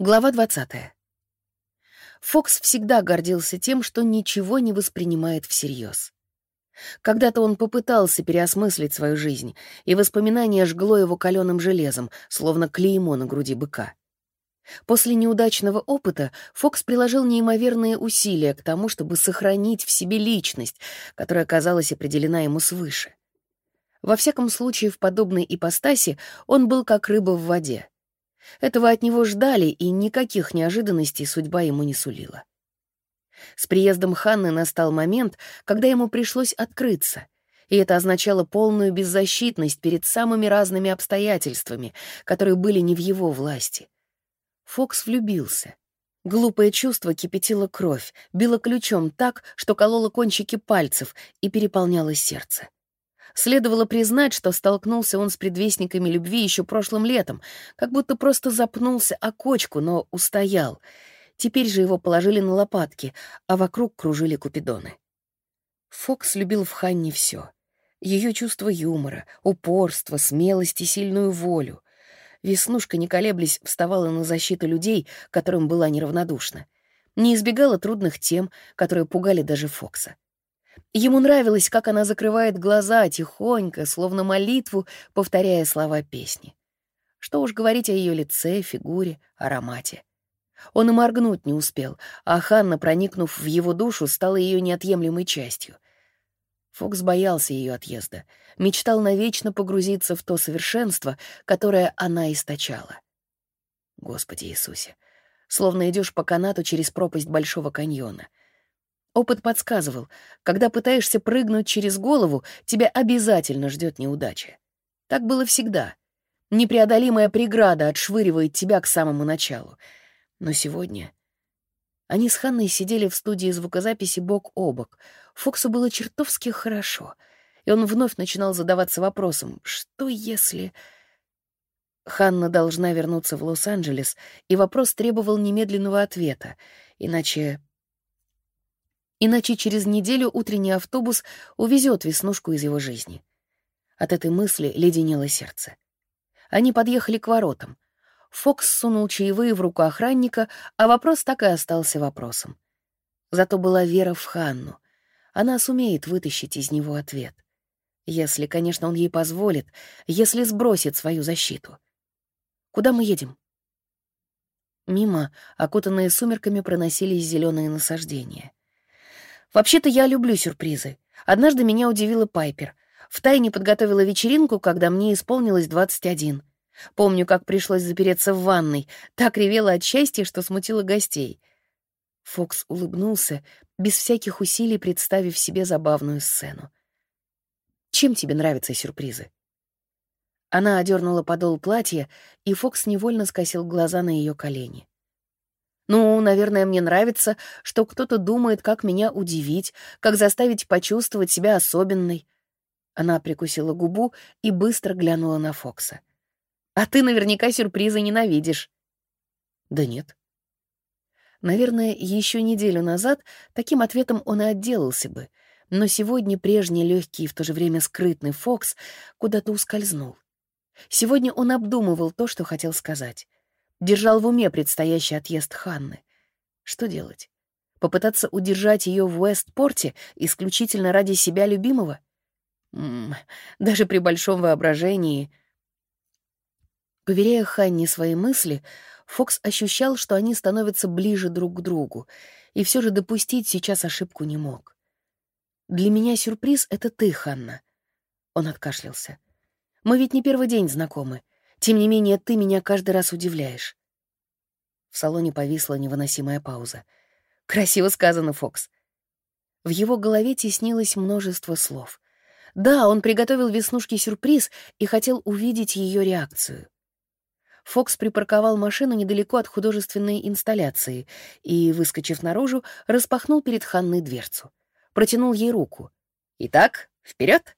Глава 20. Фокс всегда гордился тем, что ничего не воспринимает всерьез. Когда-то он попытался переосмыслить свою жизнь, и воспоминание жгло его каленым железом, словно клеймо на груди быка. После неудачного опыта Фокс приложил неимоверные усилия к тому, чтобы сохранить в себе личность, которая казалась определена ему свыше. Во всяком случае, в подобной ипостаси он был как рыба в воде — этого от него ждали, и никаких неожиданностей судьба ему не сулила. С приездом Ханны настал момент, когда ему пришлось открыться, и это означало полную беззащитность перед самыми разными обстоятельствами, которые были не в его власти. Фокс влюбился. Глупое чувство кипятило кровь, било ключом так, что кололо кончики пальцев и переполняло сердце. Следовало признать, что столкнулся он с предвестниками любви еще прошлым летом, как будто просто запнулся о кочку, но устоял. Теперь же его положили на лопатки, а вокруг кружили купидоны. Фокс любил в Ханне все: Ее чувство юмора, упорство, смелость и сильную волю. Веснушка, не колеблясь, вставала на защиту людей, которым была неравнодушна. Не избегала трудных тем, которые пугали даже Фокса. Ему нравилось, как она закрывает глаза тихонько, словно молитву, повторяя слова песни. Что уж говорить о ее лице, фигуре, аромате. Он и моргнуть не успел, а Ханна, проникнув в его душу, стала ее неотъемлемой частью. Фокс боялся ее отъезда, мечтал навечно погрузиться в то совершенство, которое она источала. Господи Иисусе, словно идешь по канату через пропасть Большого каньона — Опыт подсказывал, когда пытаешься прыгнуть через голову, тебя обязательно ждет неудача. Так было всегда. Непреодолимая преграда отшвыривает тебя к самому началу. Но сегодня... Они с Ханной сидели в студии звукозаписи бок о бок. Фоксу было чертовски хорошо, и он вновь начинал задаваться вопросом, что если... Ханна должна вернуться в Лос-Анджелес, и вопрос требовал немедленного ответа, иначе Иначе через неделю утренний автобус увезет Веснушку из его жизни. От этой мысли леденело сердце. Они подъехали к воротам. Фокс сунул чаевые в руку охранника, а вопрос так и остался вопросом. Зато была вера в Ханну. Она сумеет вытащить из него ответ. Если, конечно, он ей позволит, если сбросит свою защиту. Куда мы едем? Мимо, окутанные сумерками, проносились зеленые насаждения. Вообще-то я люблю сюрпризы. Однажды меня удивила Пайпер. Втайне подготовила вечеринку, когда мне исполнилось 21. Помню, как пришлось запереться в ванной. Так ревела от счастья, что смутила гостей. Фокс улыбнулся, без всяких усилий представив себе забавную сцену. «Чем тебе нравятся сюрпризы?» Она одернула подол платья, и Фокс невольно скосил глаза на ее колени. Ну, наверное, мне нравится, что кто-то думает, как меня удивить, как заставить почувствовать себя особенной. Она прикусила губу и быстро глянула на Фокса. «А ты наверняка сюрпризы ненавидишь». «Да нет». Наверное, еще неделю назад таким ответом он и отделался бы, но сегодня прежний легкий и в то же время скрытный Фокс куда-то ускользнул. Сегодня он обдумывал то, что хотел сказать. Держал в уме предстоящий отъезд Ханны. Что делать? Попытаться удержать ее в Уэстпорте исключительно ради себя любимого? М -м, даже при большом воображении... Поверяя Ханне свои мысли, Фокс ощущал, что они становятся ближе друг к другу, и все же допустить сейчас ошибку не мог. «Для меня сюрприз — это ты, Ханна». Он откашлялся. «Мы ведь не первый день знакомы. Тем не менее, ты меня каждый раз удивляешь. В салоне повисла невыносимая пауза. Красиво сказано, Фокс. В его голове теснилось множество слов. Да, он приготовил Веснушке сюрприз и хотел увидеть ее реакцию. Фокс припарковал машину недалеко от художественной инсталляции и, выскочив наружу, распахнул перед Ханной дверцу. Протянул ей руку. «Итак, вперед!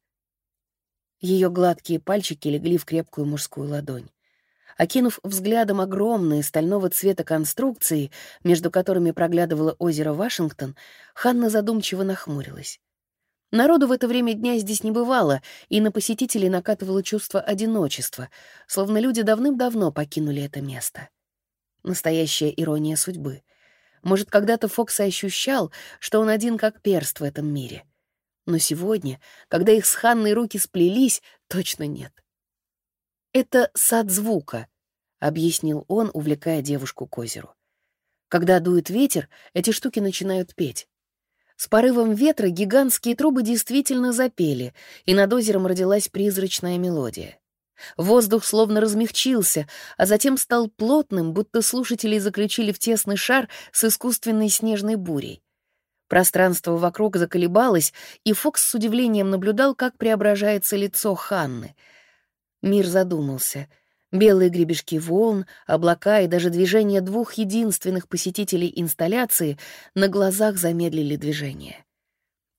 Ее гладкие пальчики легли в крепкую мужскую ладонь. Окинув взглядом огромные стального цвета конструкции, между которыми проглядывало озеро Вашингтон, Ханна задумчиво нахмурилась. Народу в это время дня здесь не бывало, и на посетителей накатывало чувство одиночества, словно люди давным-давно покинули это место. Настоящая ирония судьбы. Может, когда-то Фокс ощущал, что он один как перст в этом мире. Но сегодня, когда их с Ханной руки сплелись, точно нет. «Это сад звука», — объяснил он, увлекая девушку к озеру. Когда дует ветер, эти штуки начинают петь. С порывом ветра гигантские трубы действительно запели, и над озером родилась призрачная мелодия. Воздух словно размягчился, а затем стал плотным, будто слушатели заключили в тесный шар с искусственной снежной бурей. Пространство вокруг заколебалось, и Фокс с удивлением наблюдал, как преображается лицо Ханны. Мир задумался. Белые гребешки волн, облака и даже движение двух единственных посетителей инсталляции на глазах замедлили движение.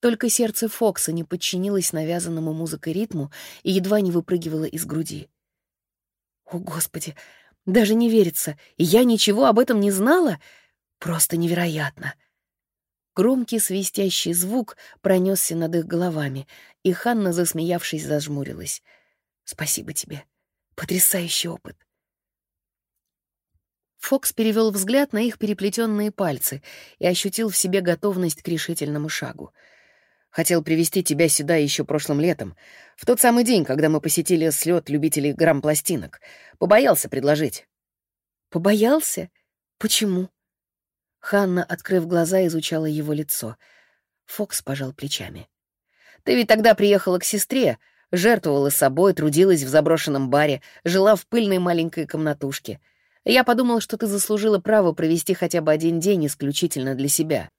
Только сердце Фокса не подчинилось навязанному музыкой ритму и едва не выпрыгивало из груди. «О, Господи! Даже не верится! Я ничего об этом не знала? Просто невероятно!» Громкий свистящий звук пронесся над их головами, и Ханна, засмеявшись, зажмурилась. «Спасибо тебе. Потрясающий опыт». Фокс перевел взгляд на их переплетенные пальцы и ощутил в себе готовность к решительному шагу — Хотел привести тебя сюда еще прошлым летом, в тот самый день, когда мы посетили слет любителей грамм-пластинок. Побоялся предложить». «Побоялся? Почему?» Ханна, открыв глаза, изучала его лицо. Фокс пожал плечами. «Ты ведь тогда приехала к сестре, жертвовала собой, трудилась в заброшенном баре, жила в пыльной маленькой комнатушке. Я подумал, что ты заслужила право провести хотя бы один день исключительно для себя.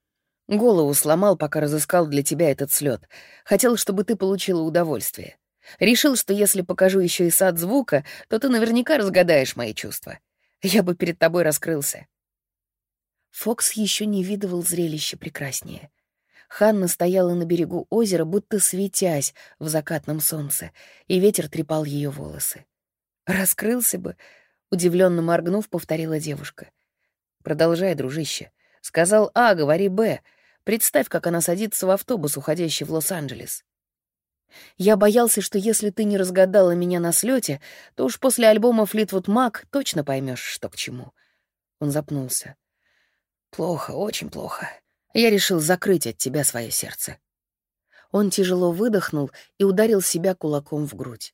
Голову сломал, пока разыскал для тебя этот слет. Хотел, чтобы ты получила удовольствие. Решил, что если покажу еще и сад звука, то ты наверняка разгадаешь мои чувства. Я бы перед тобой раскрылся. Фокс еще не видывал зрелище прекраснее. Ханна стояла на берегу озера, будто светясь в закатном солнце, и ветер трепал ее волосы. «Раскрылся бы», — удивленно моргнув, повторила девушка. «Продолжай, дружище. Сказал А, говори Б. Представь, как она садится в автобус, уходящий в Лос-Анджелес. Я боялся, что если ты не разгадала меня на слете, то уж после альбома «Флитвуд Мак» точно поймешь, что к чему. Он запнулся. Плохо, очень плохо. Я решил закрыть от тебя свое сердце. Он тяжело выдохнул и ударил себя кулаком в грудь.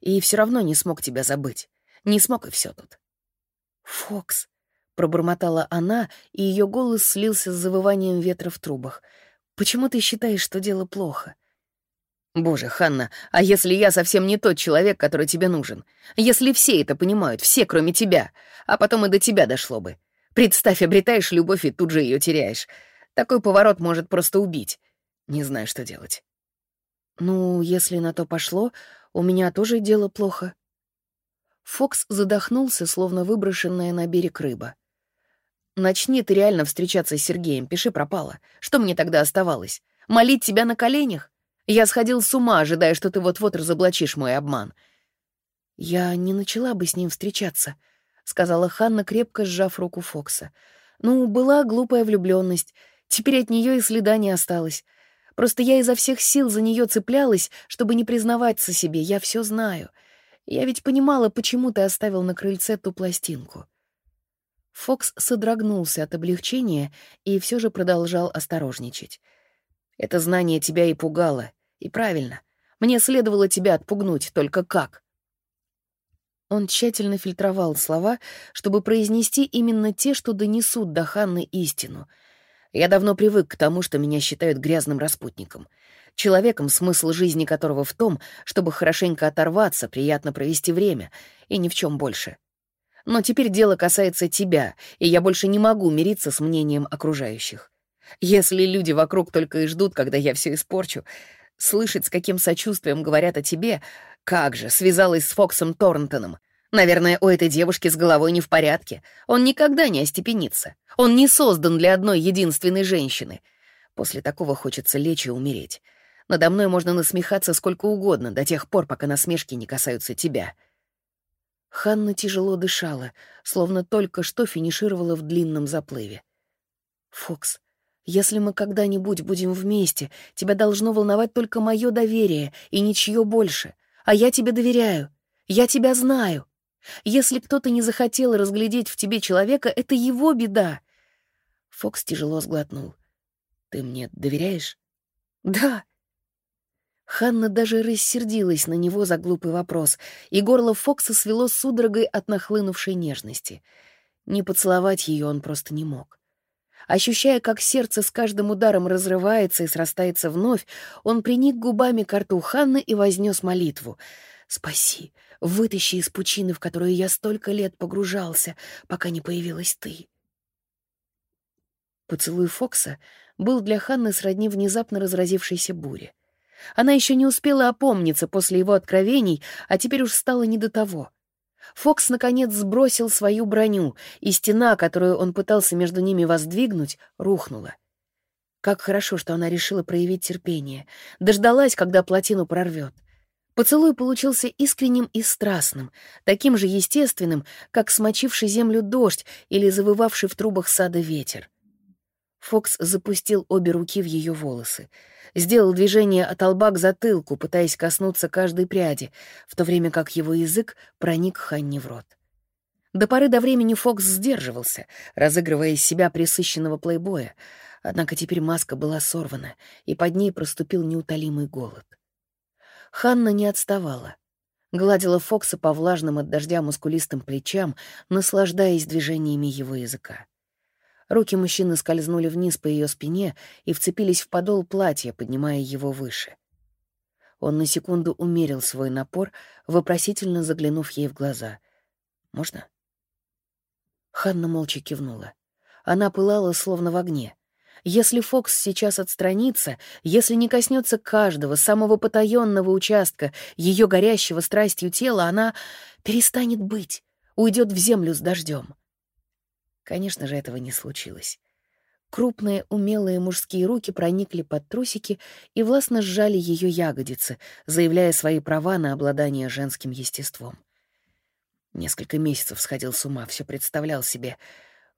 И все равно не смог тебя забыть. Не смог, и все тут. Фокс, Пробормотала она, и ее голос слился с завыванием ветра в трубах. «Почему ты считаешь, что дело плохо?» «Боже, Ханна, а если я совсем не тот человек, который тебе нужен? Если все это понимают, все, кроме тебя, а потом и до тебя дошло бы. Представь, обретаешь любовь и тут же ее теряешь. Такой поворот может просто убить. Не знаю, что делать». «Ну, если на то пошло, у меня тоже дело плохо». Фокс задохнулся, словно выброшенная на берег рыба. Начни ты реально встречаться с Сергеем, пиши пропало. Что мне тогда оставалось? Молить тебя на коленях? Я сходил с ума, ожидая, что ты вот-вот разоблачишь мой обман. Я не начала бы с ним встречаться, сказала Ханна, крепко сжав руку Фокса. Ну, была глупая влюбленность. Теперь от нее и следа не осталось. Просто я изо всех сил за нее цеплялась, чтобы не признаваться себе. Я все знаю. Я ведь понимала, почему ты оставил на крыльце ту пластинку. Фокс содрогнулся от облегчения и все же продолжал осторожничать. «Это знание тебя и пугало. И правильно. Мне следовало тебя отпугнуть, только как?» Он тщательно фильтровал слова, чтобы произнести именно те, что донесут до Ханны истину. «Я давно привык к тому, что меня считают грязным распутником. Человеком, смысл жизни которого в том, чтобы хорошенько оторваться, приятно провести время, и ни в чем больше. Но теперь дело касается тебя, и я больше не могу мириться с мнением окружающих. Если люди вокруг только и ждут, когда я все испорчу, слышать, с каким сочувствием говорят о тебе, как же, связалась с Фоксом Торнтоном. Наверное, у этой девушки с головой не в порядке. Он никогда не остепенится. Он не создан для одной единственной женщины. После такого хочется лечь и умереть. Надо мной можно насмехаться сколько угодно, до тех пор, пока насмешки не касаются тебя. Ханна тяжело дышала, словно только что финишировала в длинном заплыве. «Фокс, если мы когда-нибудь будем вместе, тебя должно волновать только мое доверие и ничье больше. А я тебе доверяю. Я тебя знаю. Если кто-то не захотел разглядеть в тебе человека, это его беда. Фокс тяжело сглотнул. «Ты мне доверяешь?» «Да». Ханна даже рассердилась на него за глупый вопрос, и горло Фокса свело судорогой от нахлынувшей нежности. Не поцеловать ее он просто не мог. Ощущая, как сердце с каждым ударом разрывается и срастается вновь, он приник губами к рту Ханны и вознес молитву. «Спаси, вытащи из пучины, в которую я столько лет погружался, пока не появилась ты». Поцелуй Фокса был для Ханны сродни внезапно разразившейся буре. Она еще не успела опомниться после его откровений, а теперь уж стало не до того — Фокс, наконец, сбросил свою броню, и стена, которую он пытался между ними воздвигнуть, рухнула. Как хорошо, что она решила проявить терпение, дождалась, когда плотину прорвет. Поцелуй получился искренним и страстным, таким же естественным, как смочивший землю дождь или завывавший в трубах сада ветер. Фокс запустил обе руки в ее волосы — сделал движение от лба к затылку, пытаясь коснуться каждой пряди, в то время как его язык проник Ханни в рот. До поры до времени Фокс сдерживался, разыгрывая из себя присыщенного плейбоя, однако теперь маска была сорвана, и под ней проступил неутолимый голод. Ханна не отставала. Гладила Фокса по влажным от дождя мускулистым плечам, наслаждаясь движениями его языка. Руки мужчины скользнули вниз по ее спине и вцепились в подол платья, поднимая его выше. Он на секунду умерил свой напор, вопросительно заглянув ей в глаза. «Можно?» Ханна молча кивнула. Она пылала, словно в огне. Если Фокс сейчас отстранится, если не коснется каждого, самого потаенного участка ее горящего страстью тела, она перестанет быть, уйдет в землю с дождем. Конечно же, этого не случилось. Крупные, умелые мужские руки проникли под трусики и властно сжали ее ягодицы, заявляя свои права на обладание женским естеством. Несколько месяцев сходил с ума, все представлял себе.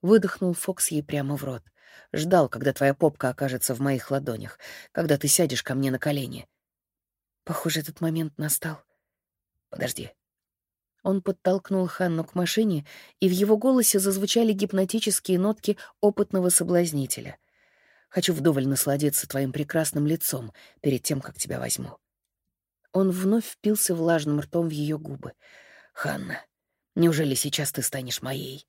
Выдохнул Фокс ей прямо в рот. Ждал, когда твоя попка окажется в моих ладонях, когда ты сядешь ко мне на колени. Похоже, этот момент настал. Подожди. Он подтолкнул Ханну к машине, и в его голосе зазвучали гипнотические нотки опытного соблазнителя. «Хочу вдоволь насладиться твоим прекрасным лицом перед тем, как тебя возьму». Он вновь впился влажным ртом в ее губы. «Ханна, неужели сейчас ты станешь моей?»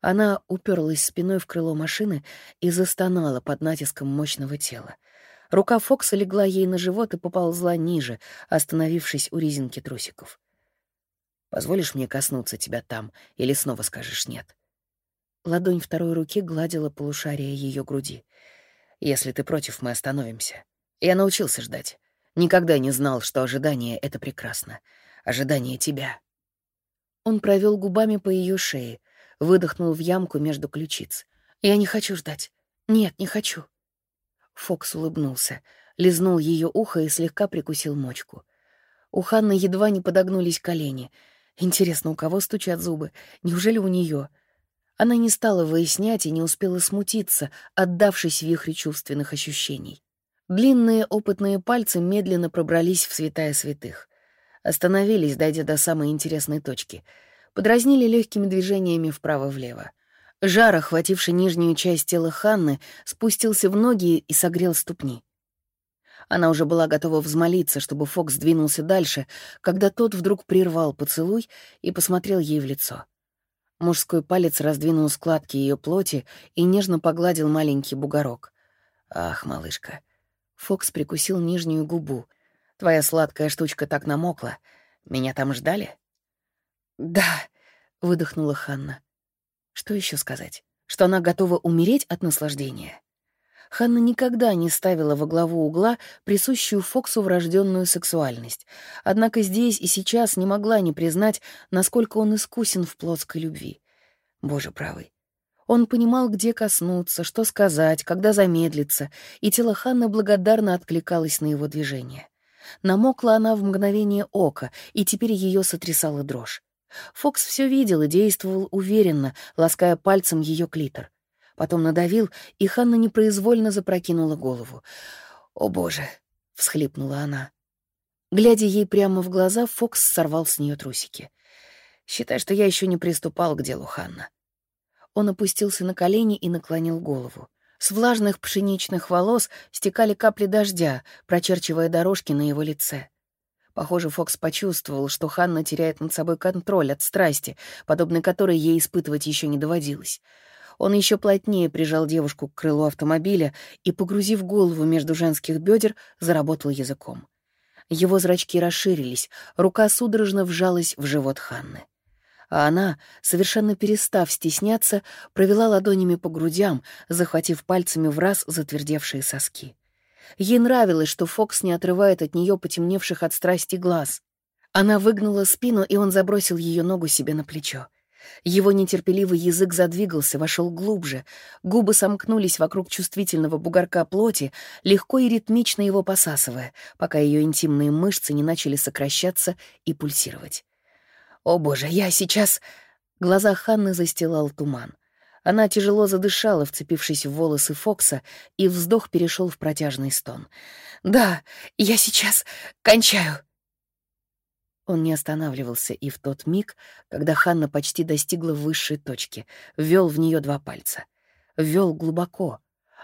Она уперлась спиной в крыло машины и застонала под натиском мощного тела. Рука Фокса легла ей на живот и поползла ниже, остановившись у резинки трусиков. Позволишь мне коснуться тебя там или снова скажешь «нет»?» Ладонь второй руки гладила полушарие ее груди. «Если ты против, мы остановимся. Я научился ждать. Никогда не знал, что ожидание — это прекрасно. Ожидание тебя». Он провел губами по ее шее, выдохнул в ямку между ключиц. «Я не хочу ждать. Нет, не хочу». Фокс улыбнулся, лизнул ее ухо и слегка прикусил мочку. У Ханны едва не подогнулись колени — Интересно, у кого стучат зубы? Неужели у нее? Она не стала выяснять и не успела смутиться, отдавшись вихре чувственных ощущений. Длинные опытные пальцы медленно пробрались в святая святых. Остановились, дойдя до самой интересной точки. Подразнили легкими движениями вправо-влево. Жар, охвативший нижнюю часть тела Ханны, спустился в ноги и согрел ступни. Она уже была готова взмолиться, чтобы Фокс двинулся дальше, когда тот вдруг прервал поцелуй и посмотрел ей в лицо. Мужской палец раздвинул складки ее плоти и нежно погладил маленький бугорок. «Ах, малышка!» Фокс прикусил нижнюю губу. «Твоя сладкая штучка так намокла. Меня там ждали?» «Да», — выдохнула Ханна. Что еще сказать? Что она готова умереть от наслаждения? Ханна никогда не ставила во главу угла присущую Фоксу врожденную сексуальность, однако здесь и сейчас не могла не признать, насколько он искусен в плотской любви. Боже правый. Он понимал, где коснуться, что сказать, когда замедлиться, и тело Ханны благодарно откликалось на его движение. Намокла она в мгновение ока, и теперь ее сотрясала дрожь. Фокс все видел и действовал уверенно, лаская пальцем ее клитор потом надавил, и Ханна непроизвольно запрокинула голову. «О, боже!» — всхлипнула она. Глядя ей прямо в глаза, Фокс сорвал с нее трусики. Считай, что я еще не приступал к делу Ханна. Он опустился на колени и наклонил голову. С влажных пшеничных волос стекали капли дождя, прочерчивая дорожки на его лице. Похоже, Фокс почувствовал, что Ханна теряет над собой контроль от страсти, подобной которой ей испытывать еще не доводилось. Он еще плотнее прижал девушку к крылу автомобиля и, погрузив голову между женских бедер, заработал языком. Его зрачки расширились, рука судорожно вжалась в живот Ханны. А она, совершенно перестав стесняться, провела ладонями по грудям, захватив пальцами в раз затвердевшие соски. Ей нравилось, что Фокс не отрывает от нее потемневших от страсти глаз. Она выгнула спину, и он забросил ее ногу себе на плечо. Его нетерпеливый язык задвигался, вошел глубже. Губы сомкнулись вокруг чувствительного бугорка плоти, легко и ритмично его посасывая, пока ее интимные мышцы не начали сокращаться и пульсировать. «О боже, я сейчас...» Глаза Ханны застилал туман. Она тяжело задышала, вцепившись в волосы Фокса, и вздох перешел в протяжный стон. «Да, я сейчас кончаю!» Он не останавливался и в тот миг, когда Ханна почти достигла высшей точки, ввел в нее два пальца. Ввел глубоко.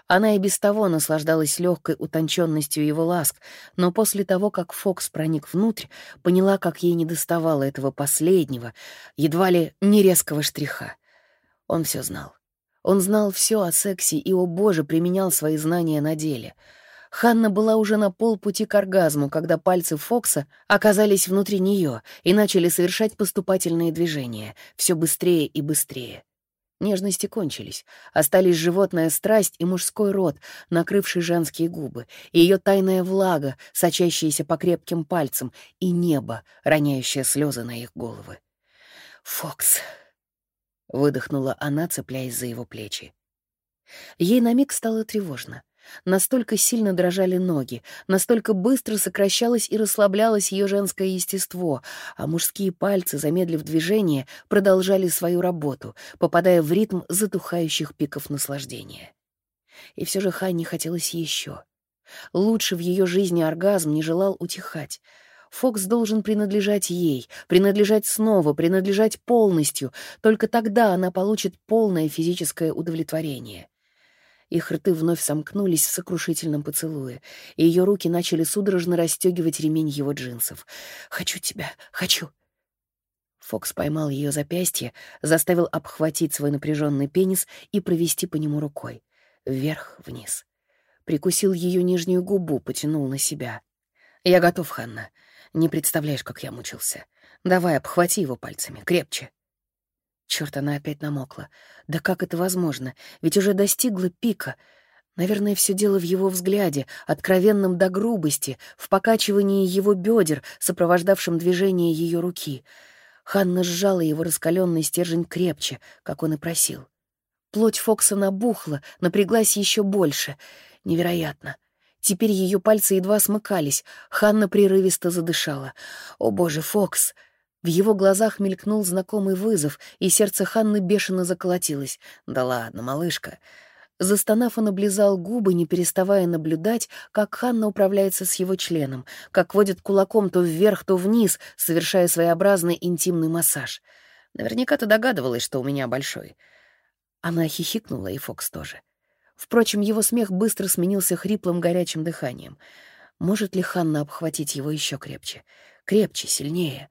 Она и без того наслаждалась легкой утонченностью его ласк, но после того, как Фокс проник внутрь, поняла, как ей недоставало этого последнего, едва ли не резкого штриха. Он все знал. Он знал все о сексе и, о боже, применял свои знания на деле. Ханна была уже на полпути к оргазму, когда пальцы Фокса оказались внутри нее и начали совершать поступательные движения, все быстрее и быстрее. Нежности кончились. Остались животная страсть и мужской рот, накрывший женские губы, и ее тайная влага, сочащаяся по крепким пальцам, и небо, роняющее слезы на их головы. «Фокс», — выдохнула она, цепляясь за его плечи. Ей на миг стало тревожно. Настолько сильно дрожали ноги, настолько быстро сокращалось и расслаблялось ее женское естество, а мужские пальцы, замедлив движение, продолжали свою работу, попадая в ритм затухающих пиков наслаждения. И все же Ханне хотелось еще. Лучше в ее жизни оргазм не желал утихать — Фокс должен принадлежать ей, принадлежать снова, принадлежать полностью. Только тогда она получит полное физическое удовлетворение. Их рты вновь сомкнулись в сокрушительном поцелуе, и ее руки начали судорожно расстегивать ремень его джинсов. «Хочу тебя, хочу!» Фокс поймал ее запястье, заставил обхватить свой напряженный пенис и провести по нему рукой. Вверх-вниз. Прикусил ее нижнюю губу, потянул на себя. «Я готов, Ханна. Не представляешь, как я мучился. Давай, обхвати его пальцами, крепче. Черт, она опять намокла. Да как это возможно? Ведь уже достигла пика. Наверное, все дело в его взгляде, откровенном до грубости, в покачивании его бедер, сопровождавшем движение ее руки. Ханна сжала его раскаленный стержень крепче, как он и просил. Плоть Фокса набухла, напряглась еще больше. Невероятно. Теперь ее пальцы едва смыкались. Ханна прерывисто задышала. «О, боже, Фокс!» В его глазах мелькнул знакомый вызов, и сердце Ханны бешено заколотилось. «Да ладно, малышка!» Застонав, он облизал губы, не переставая наблюдать, как Ханна управляется с его членом, как водит кулаком то вверх, то вниз, совершая своеобразный интимный массаж. «Наверняка ты догадывалась, что у меня большой». Она хихикнула, и Фокс тоже. Впрочем, его смех быстро сменился хриплым горячим дыханием. Может ли Ханна обхватить его еще крепче? Крепче, сильнее.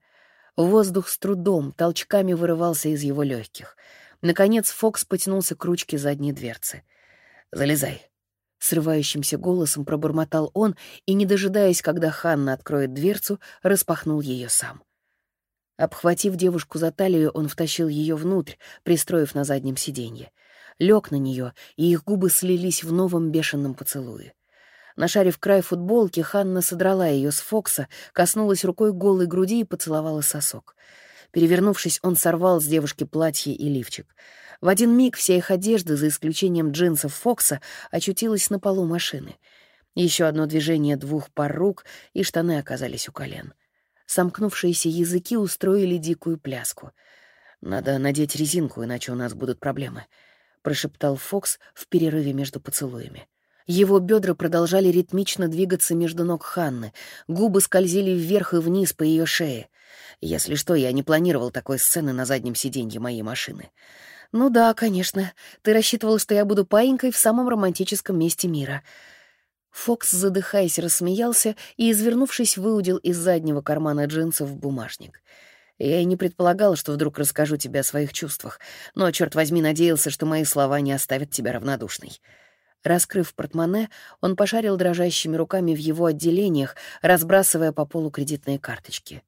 Воздух с трудом, толчками вырывался из его легких. Наконец Фокс потянулся к ручке задней дверцы. «Залезай», — срывающимся голосом пробормотал он и, не дожидаясь, когда Ханна откроет дверцу, распахнул ее сам. Обхватив девушку за талию, он втащил ее внутрь, пристроив на заднем сиденье лег на нее, и их губы слились в новом бешеном поцелуе. Нашарив край футболки, Ханна содрала ее с Фокса, коснулась рукой голой груди и поцеловала сосок. Перевернувшись, он сорвал с девушки платье и лифчик. В один миг вся их одежда, за исключением джинсов Фокса, очутилась на полу машины. Еще одно движение двух пар рук, и штаны оказались у колен. Сомкнувшиеся языки устроили дикую пляску. «Надо надеть резинку, иначе у нас будут проблемы», — прошептал Фокс в перерыве между поцелуями. Его бедра продолжали ритмично двигаться между ног Ханны, губы скользили вверх и вниз по ее шее. Если что, я не планировал такой сцены на заднем сиденье моей машины. «Ну да, конечно. Ты рассчитывал, что я буду паинькой в самом романтическом месте мира». Фокс, задыхаясь, рассмеялся и, извернувшись, выудил из заднего кармана джинсов бумажник. «Я и не предполагал, что вдруг расскажу тебе о своих чувствах, но, черт возьми, надеялся, что мои слова не оставят тебя равнодушной». Раскрыв портмоне, он пошарил дрожащими руками в его отделениях, разбрасывая по полу кредитные карточки.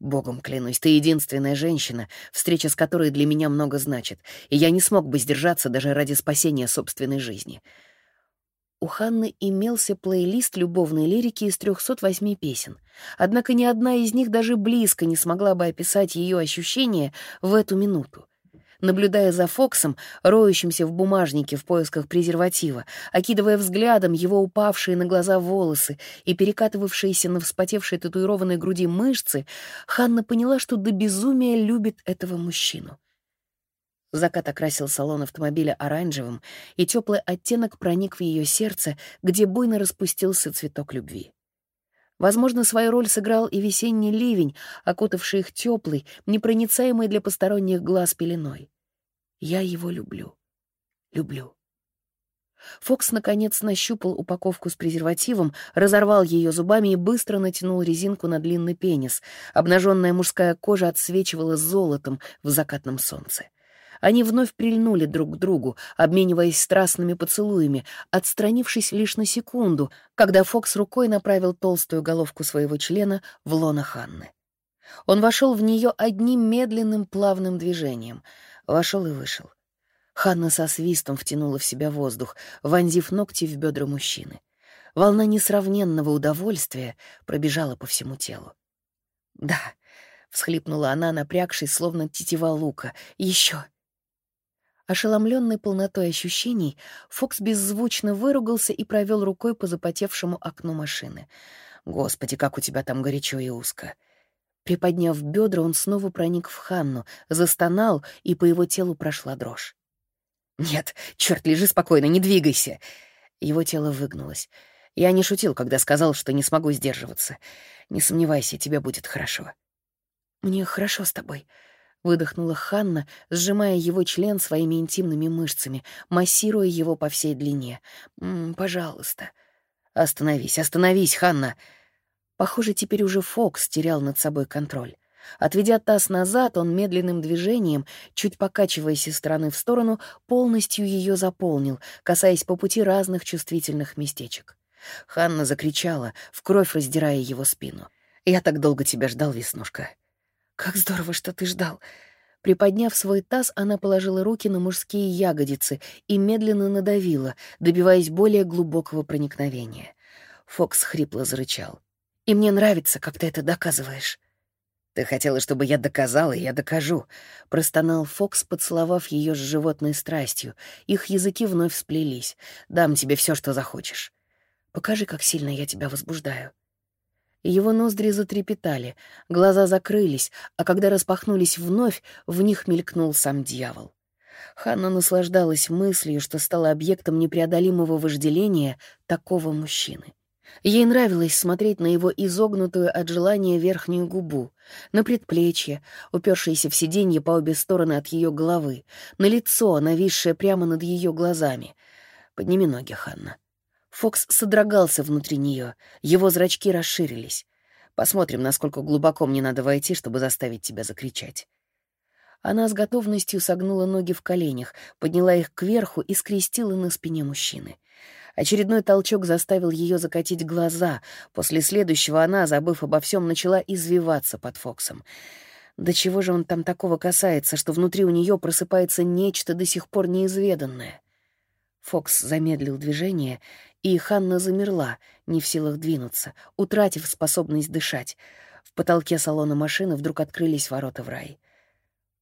«Богом клянусь, ты единственная женщина, встреча с которой для меня много значит, и я не смог бы сдержаться даже ради спасения собственной жизни». У Ханны имелся плейлист любовной лирики из 308 песен, однако ни одна из них даже близко не смогла бы описать ее ощущения в эту минуту наблюдая за Фоксом, роющимся в бумажнике в поисках презерватива, окидывая взглядом его упавшие на глаза волосы и перекатывавшиеся на вспотевшей татуированной груди мышцы, Ханна поняла, что до безумия любит этого мужчину. Закат окрасил салон автомобиля оранжевым, и теплый оттенок проник в ее сердце, где буйно распустился цветок любви. Возможно, свою роль сыграл и весенний ливень, окутавший их теплый, непроницаемый для посторонних глаз пеленой. Я его люблю. Люблю. Фокс, наконец, нащупал упаковку с презервативом, разорвал ее зубами и быстро натянул резинку на длинный пенис. Обнаженная мужская кожа отсвечивала золотом в закатном солнце. Они вновь прильнули друг к другу, обмениваясь страстными поцелуями, отстранившись лишь на секунду, когда Фокс рукой направил толстую головку своего члена в лоно Ханны. Он вошел в нее одним медленным плавным движением — Вошел и вышел. Ханна со свистом втянула в себя воздух, вонзив ногти в бедра мужчины. Волна несравненного удовольствия пробежала по всему телу. «Да», — всхлипнула она, напрягшись, словно тетива лука, — «еще». Ошеломленный полнотой ощущений, Фокс беззвучно выругался и провел рукой по запотевшему окну машины. «Господи, как у тебя там горячо и узко!» Приподняв бедра, он снова проник в Ханну, застонал, и по его телу прошла дрожь. «Нет, черт, лежи спокойно, не двигайся!» Его тело выгнулось. Я не шутил, когда сказал, что не смогу сдерживаться. Не сомневайся, тебе будет хорошо. «Мне хорошо с тобой», — выдохнула Ханна, сжимая его член своими интимными мышцами, массируя его по всей длине. «М -м, «Пожалуйста». «Остановись, остановись, Ханна!» Похоже, теперь уже Фокс терял над собой контроль. Отведя таз назад, он медленным движением, чуть покачиваясь из стороны в сторону, полностью ее заполнил, касаясь по пути разных чувствительных местечек. Ханна закричала, в кровь раздирая его спину. «Я так долго тебя ждал, Веснушка». «Как здорово, что ты ждал!» Приподняв свой таз, она положила руки на мужские ягодицы и медленно надавила, добиваясь более глубокого проникновения. Фокс хрипло зарычал. И мне нравится, как ты это доказываешь». «Ты хотела, чтобы я доказал, и я докажу», — простонал Фокс, поцеловав ее с животной страстью. Их языки вновь сплелись. «Дам тебе все, что захочешь. Покажи, как сильно я тебя возбуждаю». Его ноздри затрепетали, глаза закрылись, а когда распахнулись вновь, в них мелькнул сам дьявол. Ханна наслаждалась мыслью, что стала объектом непреодолимого вожделения такого мужчины. Ей нравилось смотреть на его изогнутую от желания верхнюю губу, на предплечье, упершееся в сиденье по обе стороны от ее головы, на лицо, нависшее прямо над ее глазами. «Подними ноги, Ханна». Фокс содрогался внутри нее, его зрачки расширились. «Посмотрим, насколько глубоко мне надо войти, чтобы заставить тебя закричать». Она с готовностью согнула ноги в коленях, подняла их кверху и скрестила на спине мужчины. Очередной толчок заставил ее закатить глаза. После следующего она, забыв обо всем, начала извиваться под Фоксом. До чего же он там такого касается, что внутри у нее просыпается нечто до сих пор неизведанное? Фокс замедлил движение, и Ханна замерла, не в силах двинуться, утратив способность дышать. В потолке салона машины вдруг открылись ворота в рай.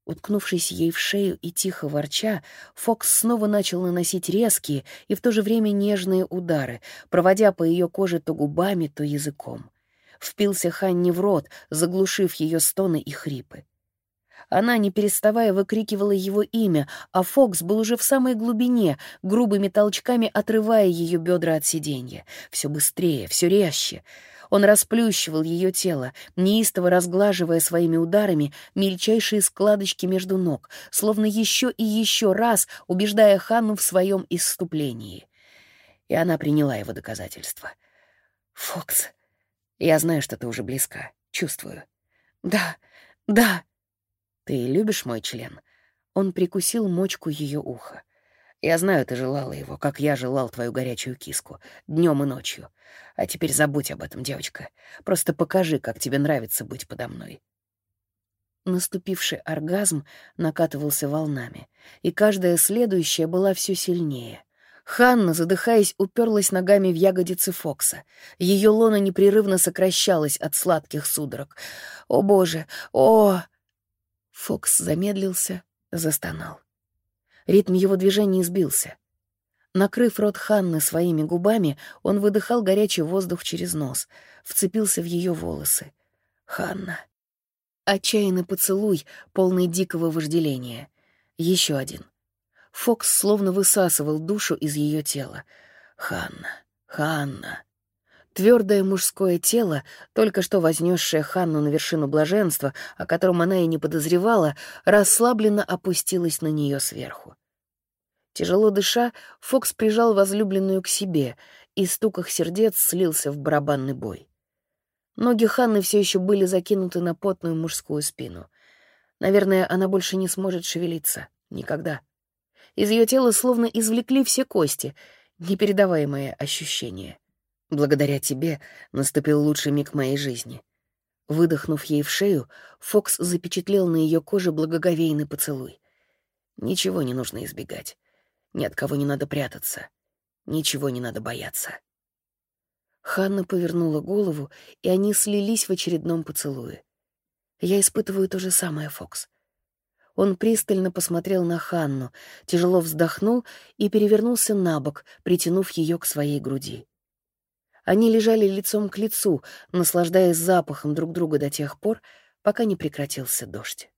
Уткнувшись ей в шею и тихо ворча, Фокс снова начал наносить резкие и в то же время нежные удары, проводя по ее коже то губами, то языком. Впился Ханни в рот, заглушив ее стоны и хрипы. Она, не переставая, выкрикивала его имя, а Фокс был уже в самой глубине, грубыми толчками отрывая ее бедра от сиденья. Все быстрее, все резче. Он расплющивал ее тело, неистово разглаживая своими ударами мельчайшие складочки между ног, словно еще и еще раз убеждая Ханну в своем исступлении. И она приняла его доказательства. «Фокс, я знаю, что ты уже близка, чувствую». «Да, да». «Ты любишь мой член?» Он прикусил мочку ее уха. «Я знаю, ты желала его, как я желал твою горячую киску, днем и ночью. А теперь забудь об этом, девочка. Просто покажи, как тебе нравится быть подо мной». Наступивший оргазм накатывался волнами, и каждая следующая была все сильнее. Ханна, задыхаясь, уперлась ногами в ягодицы Фокса. Ее лона непрерывно сокращалась от сладких судорог. «О, Боже! О!» Фокс замедлился, застонал. Ритм его движений сбился. Накрыв рот Ханны своими губами, он выдыхал горячий воздух через нос, вцепился в ее волосы. «Ханна!» Отчаянный поцелуй, полный дикого вожделения. Еще один. Фокс словно высасывал душу из ее тела. «Ханна! Ханна!» Твердое мужское тело, только что вознесшее Ханну на вершину блаженства, о котором она и не подозревала, расслабленно опустилось на нее сверху. Тяжело дыша, Фокс прижал возлюбленную к себе, и стук их сердец слился в барабанный бой. Ноги Ханны все еще были закинуты на потную мужскую спину. Наверное, она больше не сможет шевелиться. Никогда. Из ее тела словно извлекли все кости. Непередаваемое ощущение. Благодаря тебе наступил лучший миг моей жизни. Выдохнув ей в шею, Фокс запечатлел на ее коже благоговейный поцелуй. Ничего не нужно избегать. Ни от кого не надо прятаться. Ничего не надо бояться. Ханна повернула голову, и они слились в очередном поцелуе. Я испытываю то же самое, Фокс. Он пристально посмотрел на Ханну, тяжело вздохнул и перевернулся на бок, притянув ее к своей груди. Они лежали лицом к лицу, наслаждаясь запахом друг друга до тех пор, пока не прекратился дождь.